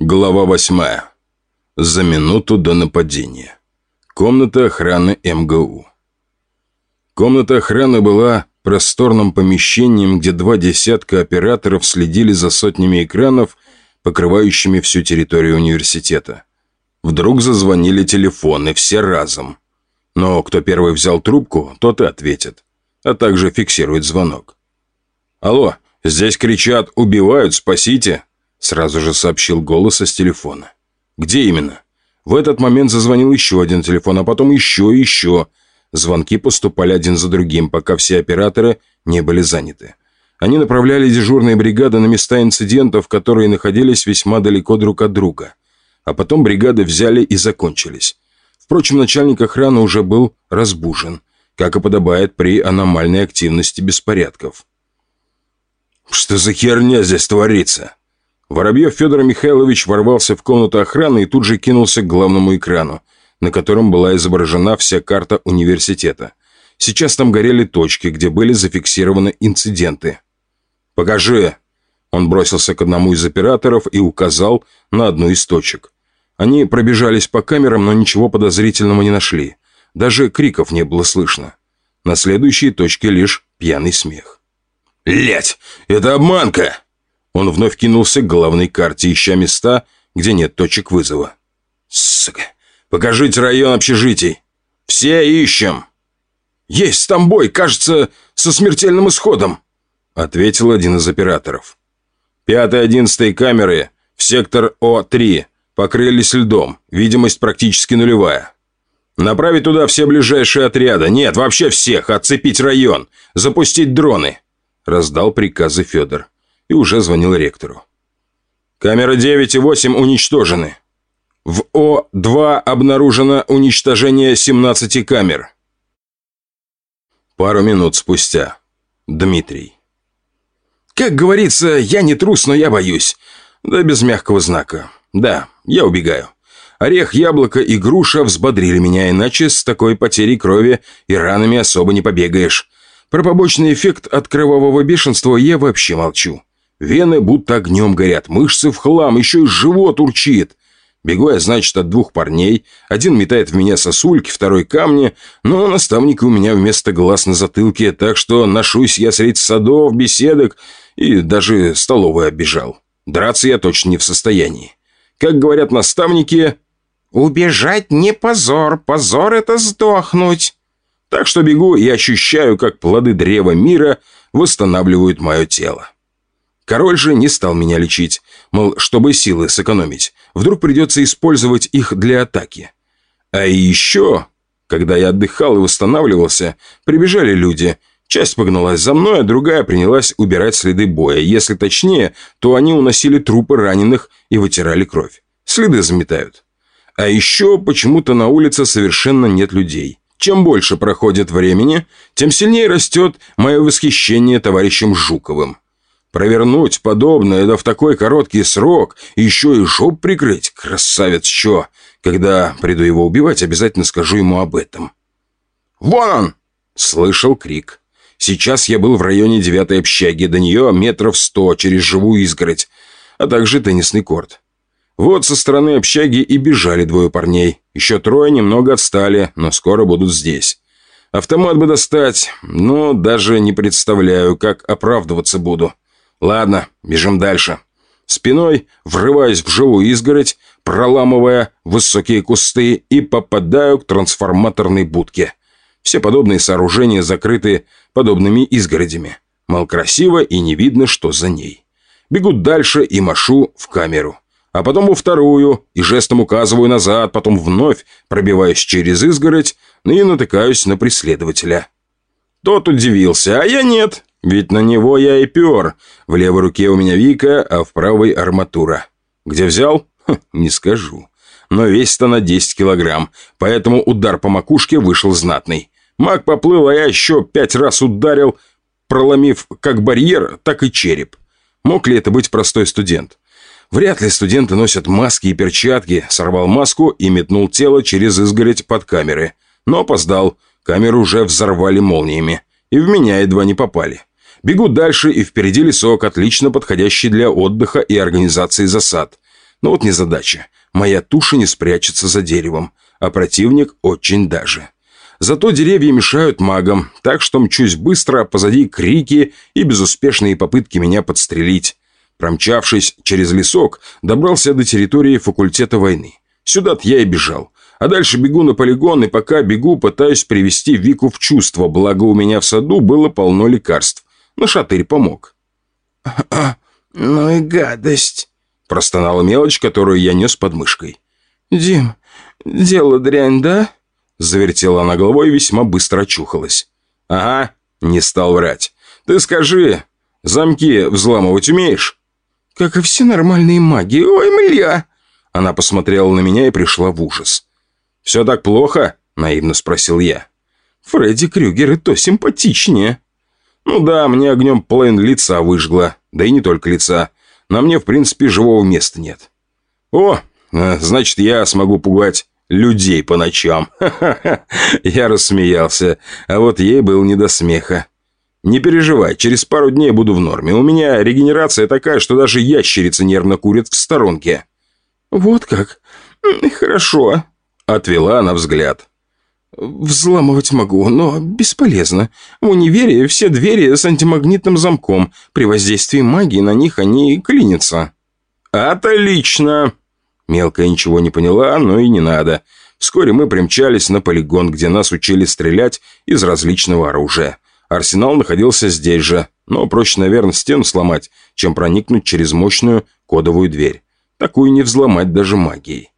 Глава восьмая. За минуту до нападения. Комната охраны МГУ. Комната охраны была просторным помещением, где два десятка операторов следили за сотнями экранов, покрывающими всю территорию университета. Вдруг зазвонили телефоны, все разом. Но кто первый взял трубку, тот и ответит, а также фиксирует звонок. «Алло, здесь кричат «Убивают, спасите!» Сразу же сообщил голос с телефона. «Где именно?» В этот момент зазвонил еще один телефон, а потом еще и еще. Звонки поступали один за другим, пока все операторы не были заняты. Они направляли дежурные бригады на места инцидентов, которые находились весьма далеко друг от друга. А потом бригады взяли и закончились. Впрочем, начальник охраны уже был разбужен, как и подобает при аномальной активности беспорядков. «Что за херня здесь творится?» Воробьев Федор Михайлович ворвался в комнату охраны и тут же кинулся к главному экрану, на котором была изображена вся карта университета. Сейчас там горели точки, где были зафиксированы инциденты. «Покажи!» Он бросился к одному из операторов и указал на одну из точек. Они пробежались по камерам, но ничего подозрительного не нашли. Даже криков не было слышно. На следующей точке лишь пьяный смех. «Лять! Это обманка!» Он вновь кинулся к главной карте, ища места, где нет точек вызова. «Сука! Покажите район общежитий! Все ищем!» «Есть там бой, кажется, со смертельным исходом!» Ответил один из операторов. «Пятая, одиннадцатая камеры в сектор О3 покрылись льдом, видимость практически нулевая. Направить туда все ближайшие отряды, нет, вообще всех, отцепить район, запустить дроны!» Раздал приказы Федор и уже звонил ректору. Камеры 9 и 8 уничтожены. В О2 обнаружено уничтожение 17 камер. Пару минут спустя. Дмитрий. Как говорится, я не трус, но я боюсь. Да без мягкого знака. Да, я убегаю. Орех, яблоко и груша взбодрили меня, иначе с такой потерей крови и ранами особо не побегаешь. Про побочный эффект от кровавого бешенства я вообще молчу. Вены будто огнем горят, мышцы в хлам, еще и живот урчит. Бегу я, значит, от двух парней. Один метает в меня сосульки, второй камни, но наставники у меня вместо глаз на затылке, так что ношусь я среди садов, беседок и даже столовую оббежал. Драться я точно не в состоянии. Как говорят наставники... «Убежать не позор, позор — это сдохнуть». Так что бегу и ощущаю, как плоды древа мира восстанавливают мое тело. Король же не стал меня лечить, мол, чтобы силы сэкономить. Вдруг придется использовать их для атаки. А еще, когда я отдыхал и восстанавливался, прибежали люди. Часть погналась за мной, а другая принялась убирать следы боя. Если точнее, то они уносили трупы раненых и вытирали кровь. Следы заметают. А еще почему-то на улице совершенно нет людей. Чем больше проходит времени, тем сильнее растет мое восхищение товарищем Жуковым. Провернуть подобное, да в такой короткий срок, еще и жоп прикрыть, красавец чё. Когда приду его убивать, обязательно скажу ему об этом. «Вон он!» — слышал крик. Сейчас я был в районе девятой общаги, до нее метров сто через живую изгородь, а также теннисный корт. Вот со стороны общаги и бежали двое парней. Еще трое немного отстали, но скоро будут здесь. Автомат бы достать, но даже не представляю, как оправдываться буду. Ладно, бежим дальше. Спиной врываюсь в живую изгородь, проламывая высокие кусты и попадаю к трансформаторной будке. Все подобные сооружения закрыты подобными изгородями. Мол, красиво и не видно, что за ней. Бегу дальше и машу в камеру. А потом во вторую и жестом указываю назад, потом вновь пробиваюсь через изгородь и натыкаюсь на преследователя. Тот удивился, а я нет. Ведь на него я и пер. В левой руке у меня Вика, а в правой арматура. Где взял? Ха, не скажу. Но весит на 10 килограмм, поэтому удар по макушке вышел знатный. Маг поплыл, а я еще пять раз ударил, проломив как барьер, так и череп. Мог ли это быть простой студент? Вряд ли студенты носят маски и перчатки. Сорвал маску и метнул тело через изгородь под камеры. Но опоздал. Камеру уже взорвали молниями. И в меня едва не попали. Бегу дальше, и впереди лесок, отлично подходящий для отдыха и организации засад. Но вот незадача. Моя туша не спрячется за деревом, а противник очень даже. Зато деревья мешают магам, так что мчусь быстро, а позади крики и безуспешные попытки меня подстрелить. Промчавшись через лесок, добрался до территории факультета войны. Сюда-то я и бежал. А дальше бегу на полигон, и пока бегу, пытаюсь привести Вику в чувство, благо у меня в саду было полно лекарств. Но шатырь помог. «А, ну и гадость!» Простонала мелочь, которую я нес под мышкой. «Дим, дело дрянь, да?» Завертела она головой и весьма быстро очухалась. «Ага, не стал врать. Ты скажи, замки взламывать умеешь?» «Как и все нормальные маги. Ой, мля!» Она посмотрела на меня и пришла в ужас. «Все так плохо?» – наивно спросил я. «Фредди Крюгер и то симпатичнее». «Ну да, мне огнем половин лица выжгла. Да и не только лица. На мне, в принципе, живого места нет». «О, э, значит, я смогу пугать людей по ночам. Я рассмеялся, а вот ей был не до смеха. Не переживай, через пару дней буду в норме. У меня регенерация такая, что даже ящерицы нервно курят в сторонке. Вот как? Хорошо. Отвела она взгляд. «Взламывать могу, но бесполезно. В универе все двери с антимагнитным замком. При воздействии магии на них они клинятся». «Отлично!» Мелкая ничего не поняла, но и не надо. Вскоре мы примчались на полигон, где нас учили стрелять из различного оружия. Арсенал находился здесь же, но проще, наверное, стену сломать, чем проникнуть через мощную кодовую дверь. Такую не взломать даже магией.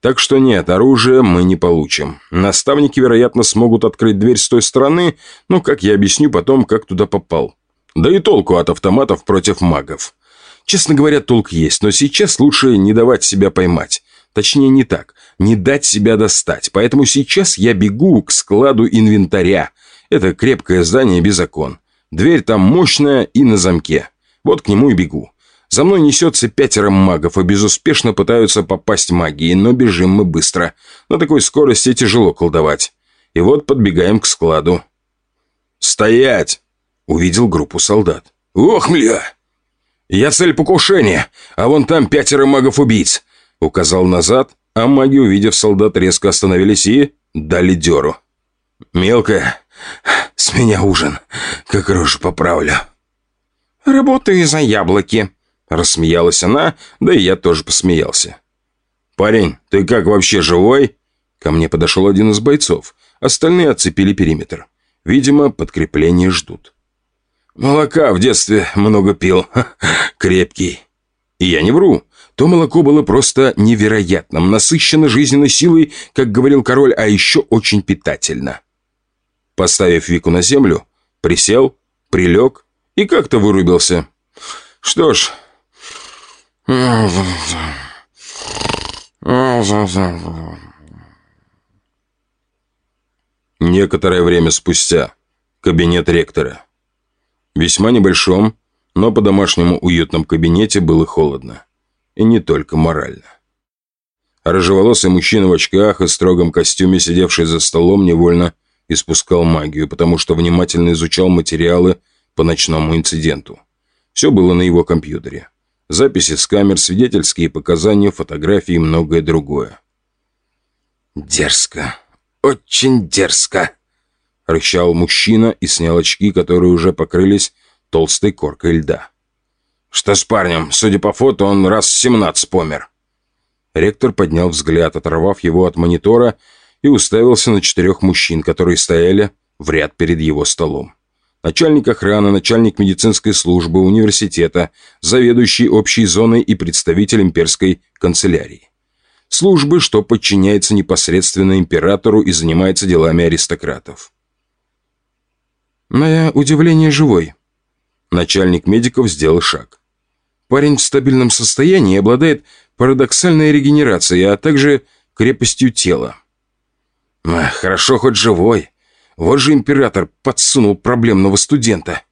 Так что нет, оружия мы не получим. Наставники, вероятно, смогут открыть дверь с той стороны, но как я объясню потом, как туда попал. Да и толку от автоматов против магов. Честно говоря, толк есть, но сейчас лучше не давать себя поймать. Точнее, не так. Не дать себя достать. Поэтому сейчас я бегу к складу инвентаря. Это крепкое здание без окон. Дверь там мощная и на замке. Вот к нему и бегу. За мной несется пятеро магов и безуспешно пытаются попасть магией, но бежим мы быстро. На такой скорости тяжело колдовать. И вот подбегаем к складу. «Стоять!» — увидел группу солдат. «Ох, мля!» «Я цель покушения, а вон там пятеро магов-убийц», — указал назад, а маги, увидев солдат, резко остановились и дали дёру. «Мелкая, с меня ужин, как рожу поправлю». «Работаю за яблоки», — рассмеялась она, да и я тоже посмеялся. «Парень, ты как вообще живой?» Ко мне подошел один из бойцов. Остальные оцепили периметр. Видимо, подкрепление ждут. Молока в детстве много пил. Крепкий. И я не вру. То молоко было просто невероятным, насыщено жизненной силой, как говорил король, а еще очень питательно. Поставив Вику на землю, присел, прилег и как-то вырубился. Что ж... Некоторое время спустя. Кабинет ректора. Весьма небольшом, но по-домашнему уютном кабинете было холодно. И не только морально. Рыжеволосый мужчина в очках и строгом костюме, сидевший за столом, невольно испускал магию, потому что внимательно изучал материалы по ночному инциденту. Все было на его компьютере. Записи с камер, свидетельские показания, фотографии и многое другое. «Дерзко. Очень дерзко», Рычал мужчина и снял очки, которые уже покрылись толстой коркой льда. «Что с парнем? Судя по фото, он раз семнадцать помер». Ректор поднял взгляд, оторвав его от монитора, и уставился на четырех мужчин, которые стояли в ряд перед его столом. Начальник охраны, начальник медицинской службы университета, заведующий общей зоной и представитель имперской канцелярии. Службы, что подчиняется непосредственно императору и занимается делами аристократов. «На удивление живой». Начальник медиков сделал шаг. Парень в стабильном состоянии обладает парадоксальной регенерацией, а также крепостью тела. «Хорошо хоть живой. Вот же император подсунул проблемного студента».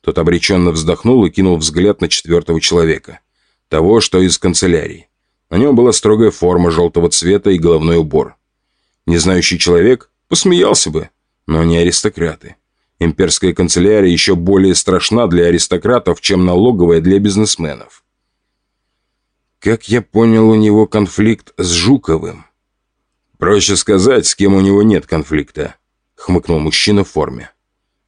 Тот обреченно вздохнул и кинул взгляд на четвертого человека. Того, что из канцелярии. На нем была строгая форма желтого цвета и головной убор. Незнающий человек посмеялся бы, но не аристократы. Имперская канцелярия еще более страшна для аристократов, чем налоговая для бизнесменов. Как я понял, у него конфликт с Жуковым. Проще сказать, с кем у него нет конфликта, хмыкнул мужчина в форме.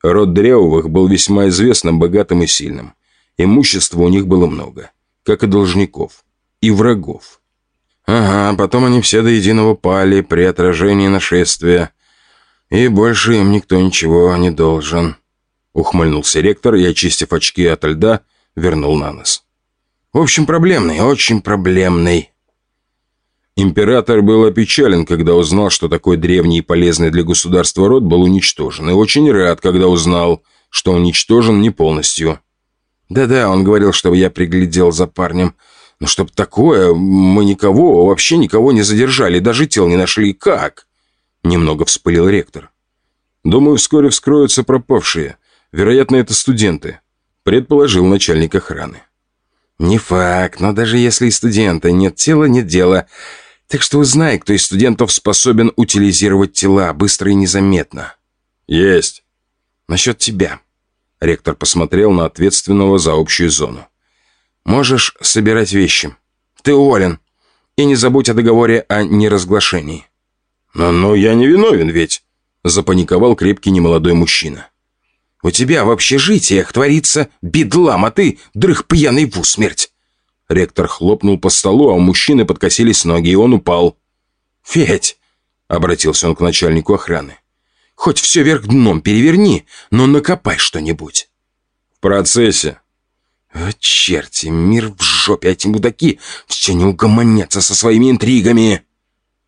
Род Древовых был весьма известным, богатым и сильным. Имущества у них было много, как и должников, и врагов. Ага, потом они все до единого пали при отражении нашествия. И больше им никто ничего не должен. Ухмыльнулся ректор и, очистив очки от льда, вернул на нос. В общем, проблемный, очень проблемный. Император был опечален, когда узнал, что такой древний и полезный для государства род был уничтожен, и очень рад, когда узнал, что уничтожен не полностью. Да-да, он говорил, чтобы я приглядел за парнем. Но чтоб такое, мы никого, вообще никого не задержали, даже тел не нашли. Как? Немного вспылил ректор. Думаю, вскоре вскроются пропавшие. Вероятно, это студенты, предположил начальник охраны. Не факт, но даже если и студента нет тела, нет дела. Так что узнай, кто из студентов способен утилизировать тела быстро и незаметно. Есть. Насчет тебя. Ректор посмотрел на ответственного за общую зону. Можешь собирать вещи. Ты уволен. И не забудь о договоре о неразглашении. Но, но я не виновен ведь. Запаниковал крепкий немолодой мужчина. У тебя в общежитиях творится бедлам, а ты дрых пьяный в усмерть. Ректор хлопнул по столу, а у мужчины подкосились ноги, и он упал. «Федь!» — обратился он к начальнику охраны. Хоть все вверх дном переверни, но накопай что-нибудь. В процессе. О, черти, мир в жопе, эти мудаки все не угомонятся со своими интригами.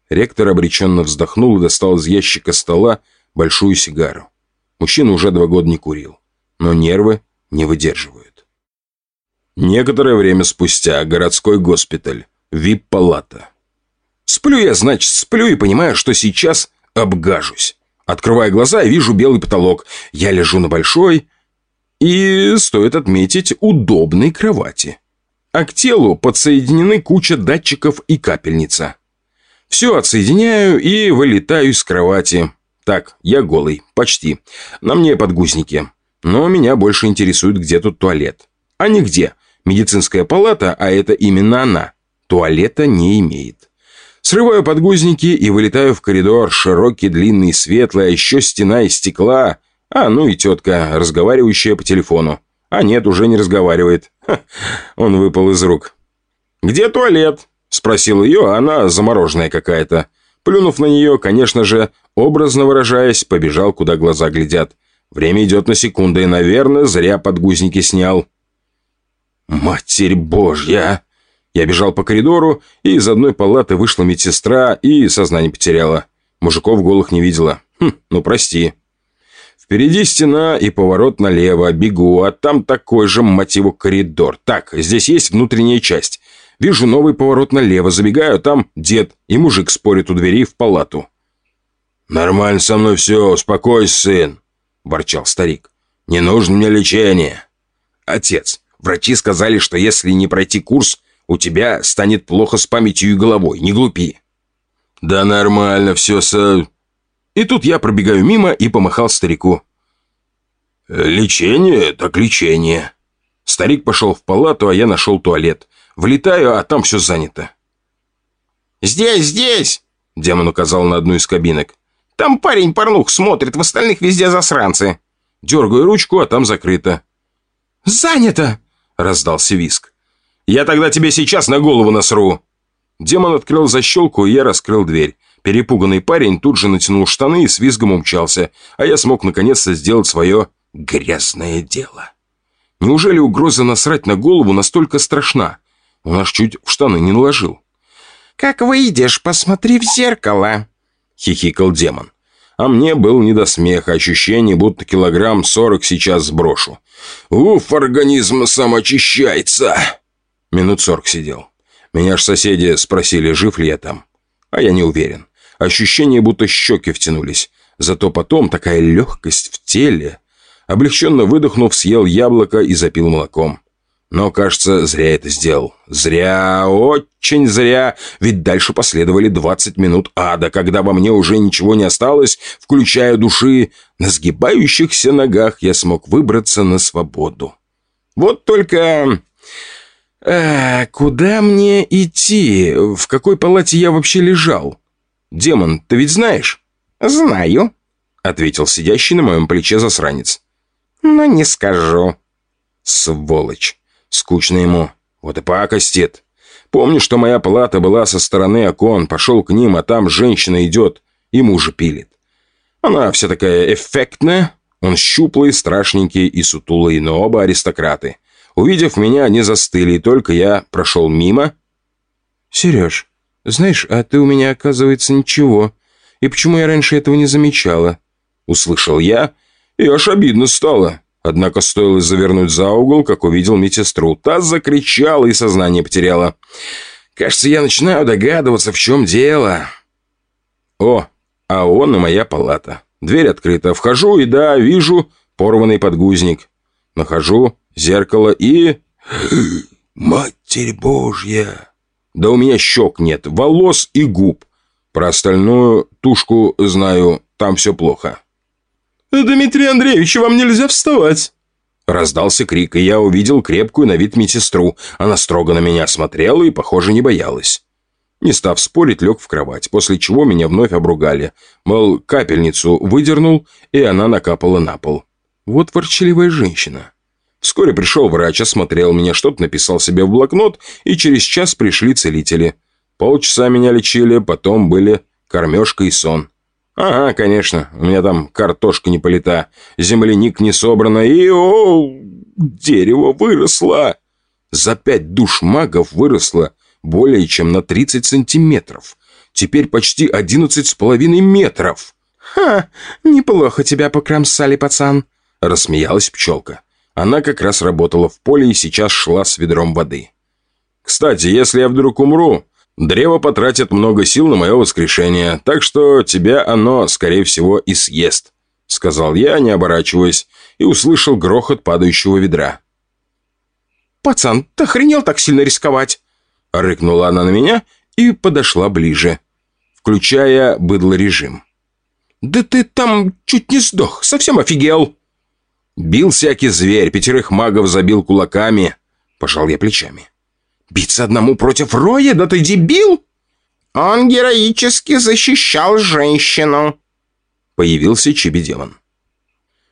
Ректор обреченно вздохнул и достал из ящика стола большую сигару. Мужчина уже два года не курил, но нервы не выдерживают. Некоторое время спустя городской госпиталь, вип-палата. Сплю я, значит, сплю и понимаю, что сейчас обгажусь. Открываю глаза и вижу белый потолок. Я лежу на большой и, стоит отметить, удобной кровати. А к телу подсоединены куча датчиков и капельница. Все отсоединяю и вылетаю из кровати. Так, я голый, почти. На мне подгузники. Но меня больше интересует, где тут туалет. А не где. Медицинская палата, а это именно она, туалета не имеет. Срываю подгузники и вылетаю в коридор, широкий, длинный, светлый, а еще стена из стекла. А, ну и тетка, разговаривающая по телефону. А нет, уже не разговаривает. Ха, он выпал из рук. «Где туалет?» – спросил ее, а она замороженная какая-то. Плюнув на нее, конечно же, образно выражаясь, побежал, куда глаза глядят. Время идет на секунды, и, наверное, зря подгузники снял. «Матерь Божья!» Я бежал по коридору, и из одной палаты вышла медсестра и сознание потеряла. Мужиков голых не видела. Хм, ну прости. Впереди стена и поворот налево. Бегу, а там такой же, мотиву, коридор. Так, здесь есть внутренняя часть. Вижу новый поворот налево. Забегаю, там дед и мужик спорят у двери в палату. «Нормально со мной все, успокойся, сын», – ворчал старик. «Не нужно мне лечение». «Отец, врачи сказали, что если не пройти курс, у тебя станет плохо с памятью и головой, не глупи». «Да нормально все со...» И тут я пробегаю мимо и помахал старику. «Лечение, так лечение». Старик пошел в палату, а я нашел туалет. Влетаю, а там все занято. «Здесь, здесь!» Демон указал на одну из кабинок. «Там парень-порнух смотрит, в остальных везде засранцы». Дергаю ручку, а там закрыто. «Занято!» — раздался виск. Я тогда тебе сейчас на голову насру!» Демон открыл защелку, и я раскрыл дверь. Перепуганный парень тут же натянул штаны и с визгом умчался, а я смог наконец-то сделать свое грязное дело. Неужели угроза насрать на голову настолько страшна? Он аж чуть в штаны не наложил. «Как выйдешь, посмотри в зеркало», — хихикал демон. А мне был не до смеха, ощущение, будто килограмм сорок сейчас сброшу. «Уф, организм самоочищается!» Минут сорок сидел. Меня ж соседи спросили, жив ли я там. А я не уверен. Ощущение, будто щеки втянулись. Зато потом такая легкость в теле. Облегченно выдохнув, съел яблоко и запил молоком. Но, кажется, зря это сделал. Зря, очень зря. Ведь дальше последовали 20 минут ада, когда во мне уже ничего не осталось, включая души. На сгибающихся ногах я смог выбраться на свободу. Вот только «А куда мне идти? В какой палате я вообще лежал? Демон, ты ведь знаешь?» «Знаю», — ответил сидящий на моем плече засранец. «Но не скажу». «Сволочь! Скучно ему. Вот и пакостит. Помню, что моя палата была со стороны окон, пошел к ним, а там женщина идет и мужа пилит. Она вся такая эффектная, он щуплый, страшненький и сутулый, но оба аристократы. Увидев меня, они застыли, и только я прошел мимо. «Сереж, знаешь, а ты у меня, оказывается, ничего. И почему я раньше этого не замечала?» Услышал я, и аж обидно стало. Однако стоило завернуть за угол, как увидел медсестру. Та закричала и сознание потеряла. Кажется, я начинаю догадываться, в чем дело. О, а он и моя палата. Дверь открыта. Вхожу и, да, вижу порванный подгузник. Нахожу зеркало и... Матерь Божья! Да у меня щек нет, волос и губ. Про остальную тушку знаю, там все плохо. «Дмитрий Андреевич, вам нельзя вставать!» Раздался крик, и я увидел крепкую на вид медсестру. Она строго на меня смотрела и, похоже, не боялась. Не став спорить, лег в кровать, после чего меня вновь обругали. Мол, капельницу выдернул, и она накапала на пол. Вот ворчливая женщина. Вскоре пришел врач, осмотрел меня, что-то написал себе в блокнот, и через час пришли целители. Полчаса меня лечили, потом были кормежка и сон. Ага, конечно, у меня там картошка не полита, земляник не собрано, и о, дерево выросло. За пять душ магов выросло более чем на 30 сантиметров. Теперь почти одиннадцать с половиной метров. «Ха, неплохо тебя покромсали, пацан», — рассмеялась пчелка. Она как раз работала в поле и сейчас шла с ведром воды. «Кстати, если я вдруг умру, древо потратит много сил на мое воскрешение, так что тебя оно, скорее всего, и съест», — сказал я, не оборачиваясь, и услышал грохот падающего ведра. «Пацан, ты охренел так сильно рисковать?» Рыкнула она на меня и подошла ближе, включая быдло-режим. «Да ты там чуть не сдох, совсем офигел!» Бил всякий зверь, пятерых магов забил кулаками. Пожал я плечами. «Биться одному против Роя? Да ты дебил!» «Он героически защищал женщину!» Появился Чиби-демон.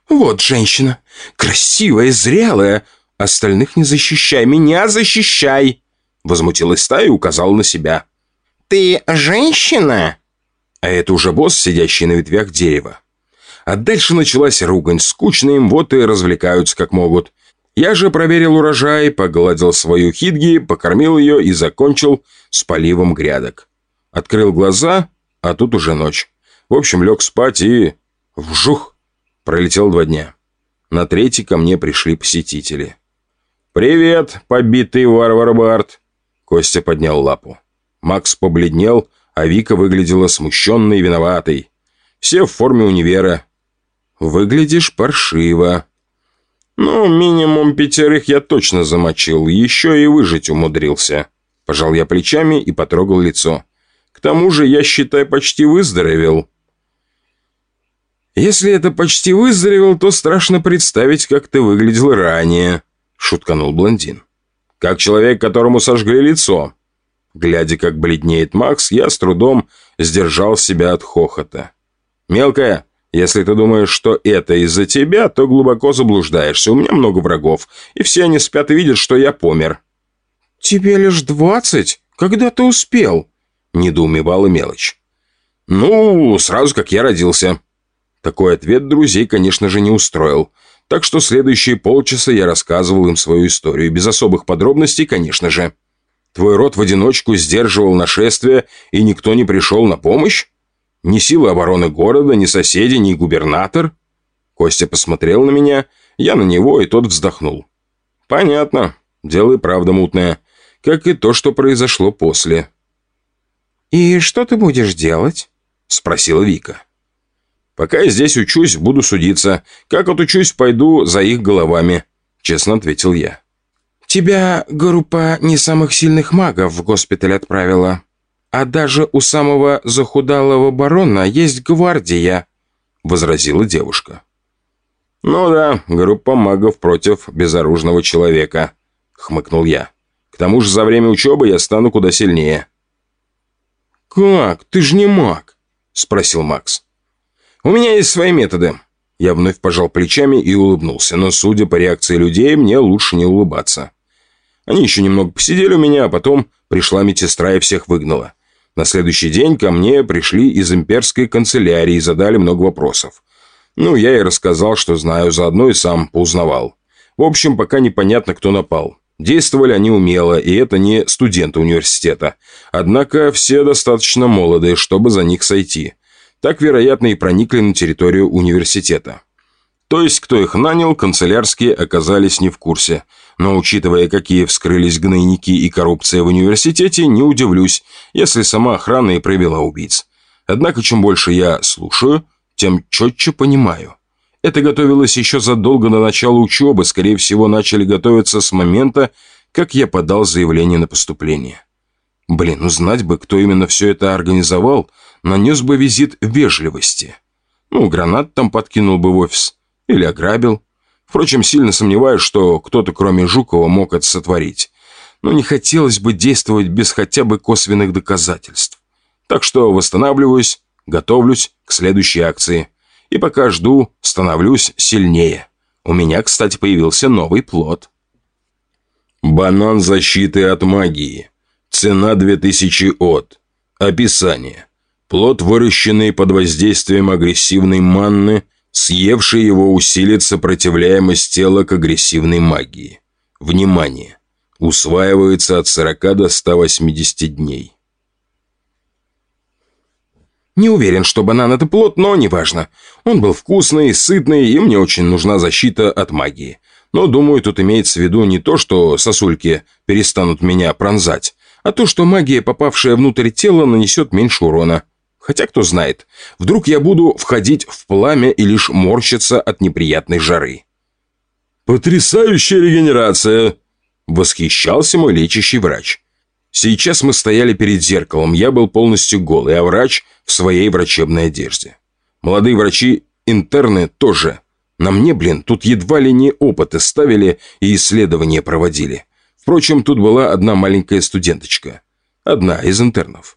«Вот женщина, красивая, зрелая. Остальных не защищай, меня защищай!» Возмутилась стая и указала на себя. «Ты женщина?» А это уже босс, сидящий на ветвях дерева. А дальше началась ругань. Скучно им, вот и развлекаются как могут. Я же проверил урожай, погладил свою хитги, покормил ее и закончил с поливом грядок. Открыл глаза, а тут уже ночь. В общем, лег спать и... Вжух! Пролетел два дня. На третий ко мне пришли посетители. «Привет, побитый варвар Барт!» Костя поднял лапу. Макс побледнел, а Вика выглядела смущенной и виноватой. Все в форме универа. «Выглядишь паршиво». «Ну, минимум пятерых я точно замочил, еще и выжить умудрился». Пожал я плечами и потрогал лицо. «К тому же я, считай, почти выздоровел». «Если это почти выздоровел, то страшно представить, как ты выглядел ранее», — шутканул блондин как человек, которому сожгли лицо. Глядя, как бледнеет Макс, я с трудом сдержал себя от хохота. «Мелкая, если ты думаешь, что это из-за тебя, то глубоко заблуждаешься. У меня много врагов, и все они спят и видят, что я помер». «Тебе лишь двадцать? Когда ты успел?» – недоумевала мелочь. «Ну, сразу как я родился». Такой ответ друзей, конечно же, не устроил – так что следующие полчаса я рассказывал им свою историю, без особых подробностей, конечно же. Твой род в одиночку сдерживал нашествие, и никто не пришел на помощь? Ни силы обороны города, ни соседи, ни губернатор? Костя посмотрел на меня, я на него, и тот вздохнул. Понятно, дело и правда мутное, как и то, что произошло после. «И что ты будешь делать?» – спросила Вика. Пока я здесь учусь, буду судиться. Как отучусь, пойду за их головами», — честно ответил я. «Тебя группа не самых сильных магов в госпиталь отправила. А даже у самого захудалого барона есть гвардия», — возразила девушка. «Ну да, группа магов против безоружного человека», — хмыкнул я. К тому же за время учебы я стану куда сильнее». «Как? Ты же не маг?» – спросил Макс. «У меня есть свои методы». Я вновь пожал плечами и улыбнулся, но, судя по реакции людей, мне лучше не улыбаться. Они еще немного посидели у меня, а потом пришла медсестра и всех выгнала. На следующий день ко мне пришли из имперской канцелярии и задали много вопросов. Ну, я и рассказал, что знаю, заодно и сам поузнавал. В общем, пока непонятно, кто напал. Действовали они умело, и это не студенты университета. Однако все достаточно молодые, чтобы за них сойти. Так, вероятно, и проникли на территорию университета. То есть, кто их нанял, канцелярские оказались не в курсе. Но, учитывая, какие вскрылись гнойники и коррупция в университете, не удивлюсь, если сама охрана и провела убийц. Однако, чем больше я слушаю, тем четче понимаю. Это готовилось еще задолго до начала учебы, скорее всего, начали готовиться с момента, как я подал заявление на поступление. Блин, узнать бы, кто именно все это организовал, нанес бы визит вежливости. Ну, гранат там подкинул бы в офис. Или ограбил. Впрочем, сильно сомневаюсь, что кто-то кроме Жукова мог это сотворить. Но не хотелось бы действовать без хотя бы косвенных доказательств. Так что восстанавливаюсь, готовлюсь к следующей акции. И пока жду, становлюсь сильнее. У меня, кстати, появился новый плод. Банан защиты от магии. Цена 2000 от. Описание. Плод, выращенный под воздействием агрессивной манны, съевший его усилит сопротивляемость тела к агрессивной магии. Внимание! Усваивается от 40 до 180 дней. Не уверен, что банан это плод, но неважно. Он был вкусный, сытный, и мне очень нужна защита от магии. Но, думаю, тут имеется в виду не то, что сосульки перестанут меня пронзать, а то, что магия, попавшая внутрь тела, нанесет меньше урона. Хотя, кто знает, вдруг я буду входить в пламя и лишь морщиться от неприятной жары. «Потрясающая регенерация!» – восхищался мой лечащий врач. Сейчас мы стояли перед зеркалом, я был полностью голый, а врач в своей врачебной одежде. Молодые врачи-интерны тоже. На мне, блин, тут едва ли не опыты ставили и исследования проводили. Впрочем, тут была одна маленькая студенточка. Одна из интернов.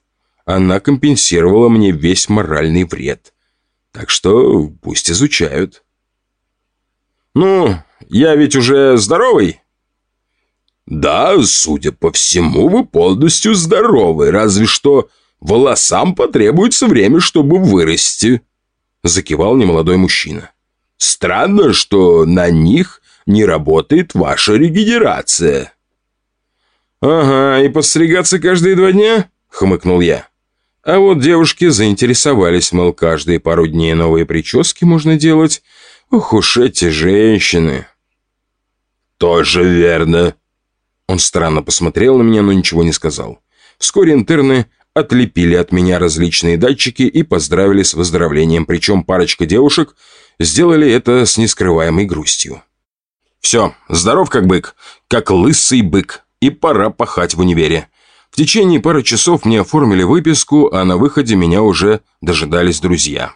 Она компенсировала мне весь моральный вред. Так что пусть изучают. «Ну, я ведь уже здоровый?» «Да, судя по всему, вы полностью здоровы, разве что волосам потребуется время, чтобы вырасти», — закивал немолодой мужчина. «Странно, что на них не работает ваша регенерация». «Ага, и подстригаться каждые два дня?» — хмыкнул я. А вот девушки заинтересовались, мол, каждые пару дней новые прически можно делать. Ох уж эти женщины. «Тоже верно», он странно посмотрел на меня, но ничего не сказал. Вскоре интерны отлепили от меня различные датчики и поздравили с выздоровлением, причем парочка девушек сделали это с нескрываемой грустью. «Все, здоров как бык, как лысый бык, и пора пахать в универе». В течение пары часов мне оформили выписку, а на выходе меня уже дожидались друзья.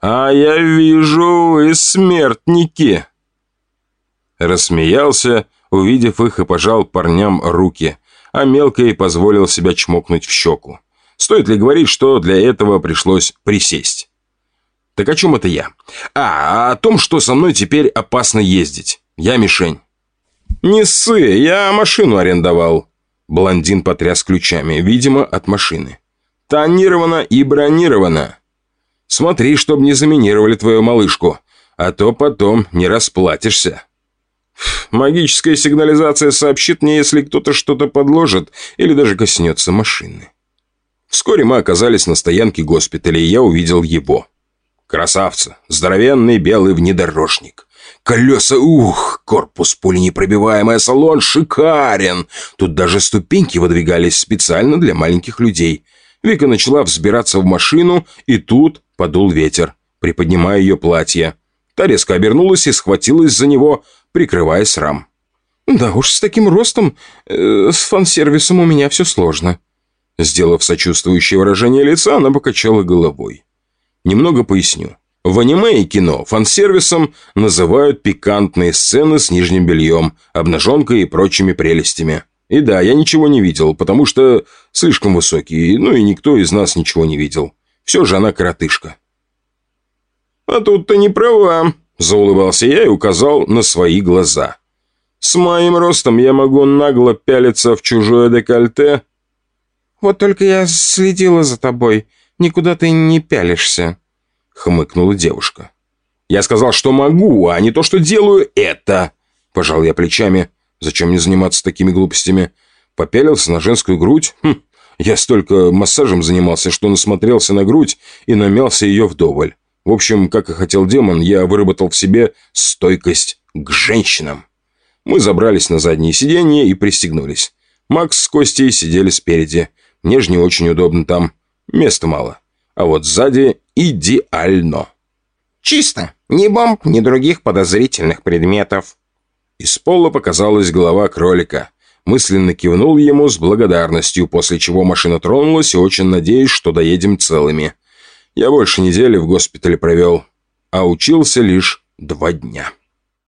«А я вижу, вы смертники!» Рассмеялся увидев их и пожал парням руки, а мелкой позволил себя чмокнуть в щеку. Стоит ли говорить, что для этого пришлось присесть? Так о чем это я? А, о том, что со мной теперь опасно ездить. Я мишень. Не ссы, я машину арендовал. Блондин потряс ключами, видимо, от машины. Тонировано и бронировано. Смотри, чтобы не заминировали твою малышку, а то потом не расплатишься. Магическая сигнализация сообщит мне, если кто-то что-то подложит или даже коснется машины. Вскоре мы оказались на стоянке госпиталя, и я увидел его. Красавца, здоровенный белый внедорожник. Колеса, ух, корпус пуленепробиваемый, салон шикарен. Тут даже ступеньки выдвигались специально для маленьких людей. Вика начала взбираться в машину, и тут подул ветер, приподнимая ее платье. Та резко обернулась и схватилась за него, прикрывая срам. «Да уж, с таким ростом, э, с фан-сервисом у меня все сложно». Сделав сочувствующее выражение лица, она покачала головой. Немного поясню. В аниме и кино фан-сервисом называют пикантные сцены с нижним бельем, обнаженкой и прочими прелестями. И да, я ничего не видел, потому что слишком высокий, ну и никто из нас ничего не видел. Все же она коротышка. «А тут ты не права», – заулыбался я и указал на свои глаза. «С моим ростом я могу нагло пялиться в чужое декольте». «Вот только я следила за тобой. Никуда ты не пялишься», – хмыкнула девушка. «Я сказал, что могу, а не то, что делаю это», – пожал я плечами. «Зачем мне заниматься такими глупостями?» Попялился на женскую грудь? Хм, я столько массажем занимался, что насмотрелся на грудь и намялся ее вдоволь. В общем, как и хотел демон, я выработал в себе стойкость к женщинам. Мы забрались на заднее сиденье и пристегнулись. Макс с Костей сидели спереди. Мне же не очень удобно там. Места мало. А вот сзади идеально. «Чисто. Ни бомб, ни других подозрительных предметов». Из пола показалась голова кролика. Мысленно кивнул ему с благодарностью, после чего машина тронулась и очень надеюсь, что доедем целыми. Я больше недели в госпитале провел, а учился лишь два дня.